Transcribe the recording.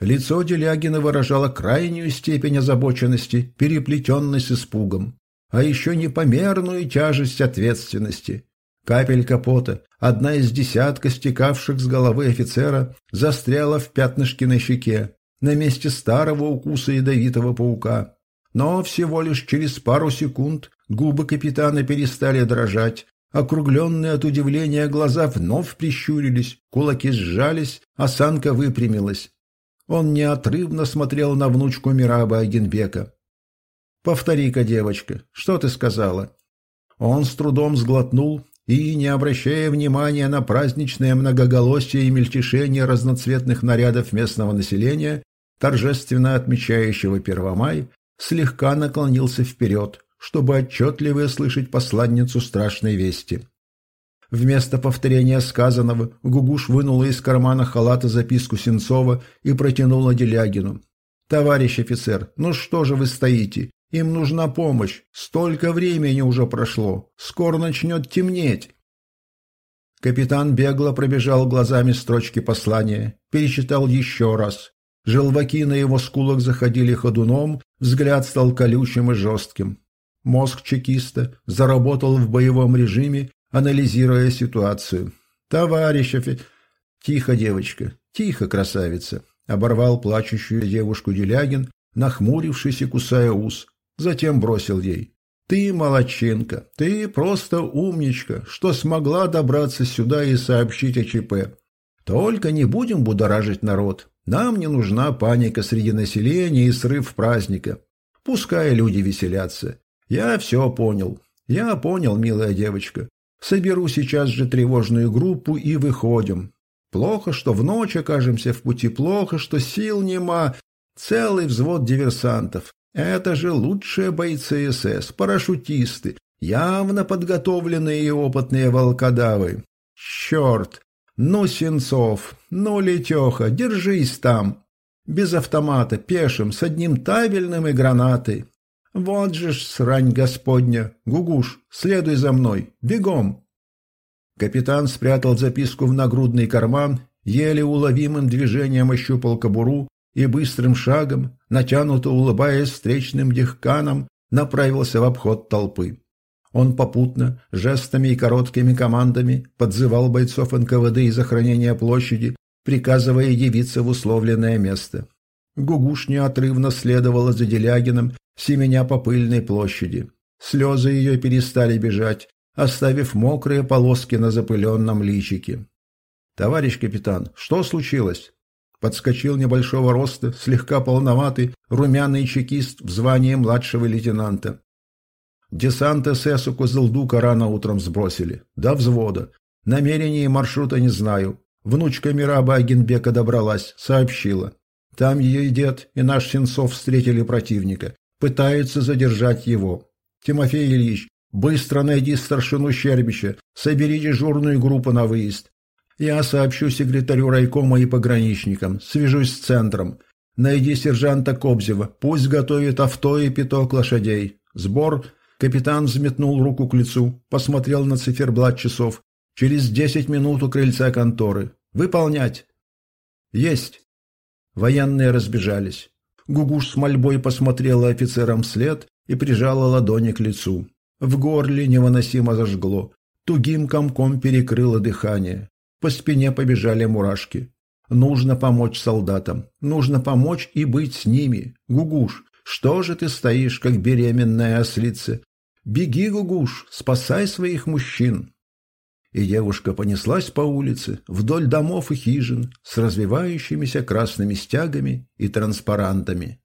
Лицо Делягина выражало крайнюю степень озабоченности, переплетенной с испугом, а еще непомерную тяжесть ответственности. Капелька пота, одна из десятка стекавших с головы офицера, застряла в пятнышке на щеке, на месте старого укуса ядовитого паука. Но всего лишь через пару секунд губы капитана перестали дрожать, округленные от удивления глаза вновь прищурились, кулаки сжались, осанка выпрямилась. Он неотрывно смотрел на внучку Мираба Агенбека. «Повтори-ка, девочка, что ты сказала?» Он с трудом сглотнул и, не обращая внимания на праздничное многоголосие и мельтешение разноцветных нарядов местного населения, торжественно отмечающего Первомай, слегка наклонился вперед, чтобы отчетливо слышать посланницу страшной вести. Вместо повторения сказанного Гугуш вынула из кармана халата записку Сенцова и протянула Делягину. «Товарищ офицер, ну что же вы стоите? Им нужна помощь. Столько времени уже прошло. Скоро начнет темнеть». Капитан бегло пробежал глазами строчки послания, перечитал еще раз. Желваки на его скулах заходили ходуном, взгляд стал колючим и жестким. Мозг чекиста заработал в боевом режиме, анализируя ситуацию. «Товарищ офи...» «Тихо, девочка, тихо, красавица!» Оборвал плачущую девушку Делягин, нахмурившись и кусая ус. Затем бросил ей. «Ты молодчинка, ты просто умничка, что смогла добраться сюда и сообщить о ЧП. Только не будем будоражить народ. Нам не нужна паника среди населения и срыв праздника. Пускай люди веселятся. Я все понял. Я понял, милая девочка. Соберу сейчас же тревожную группу и выходим. Плохо, что в ночь окажемся в пути, плохо, что сил нема. Целый взвод диверсантов. Это же лучшие бойцы СС, парашютисты, явно подготовленные и опытные волкодавы. Черт! Ну, Сенцов, ну, Летеха, держись там. Без автомата, пешим, с одним табельным и гранатой. Вот же ж срань господня. Гугуш, следуй за мной. Бегом. Капитан спрятал записку в нагрудный карман, еле уловимым движением ощупал кобуру и быстрым шагом, натянуто улыбаясь встречным дехканам, направился в обход толпы. Он попутно, жестами и короткими командами подзывал бойцов НКВД из охранения площади, приказывая явиться в условленное место. Гугуш неотрывно следовала за Делягиным, семеня по пыльной площади. Слезы ее перестали бежать, оставив мокрые полоски на запыленном личике. «Товарищ капитан, что случилось?» Подскочил небольшого роста, слегка полноватый, румяный чекист в звании младшего лейтенанта. Десант СС у Козылдука рано утром сбросили. До взвода. Намерения и маршрута не знаю. Внучка Мираба Агенбека добралась, сообщила. Там ее и дед, и наш Сенцов встретили противника. Пытаются задержать его. Тимофей Ильич, быстро найди старшину Щербича, собери дежурную группу на выезд. Я сообщу секретарю райкома и пограничникам, свяжусь с центром. Найди сержанта Кобзева, пусть готовит авто и пяток лошадей. Сбор. Капитан взметнул руку к лицу, посмотрел на циферблат часов. Через десять минут у крыльца конторы. Выполнять. Есть. Военные разбежались. Гугуш с мольбой посмотрела офицерам вслед и прижала ладони к лицу. В горле невыносимо зажгло. Тугим комком перекрыло дыхание. По спине побежали мурашки. Нужно помочь солдатам. Нужно помочь и быть с ними. Гугуш, что же ты стоишь, как беременная ослица? Беги, Гугуш, спасай своих мужчин. И девушка понеслась по улице, вдоль домов и хижин, с развивающимися красными стягами и транспарантами.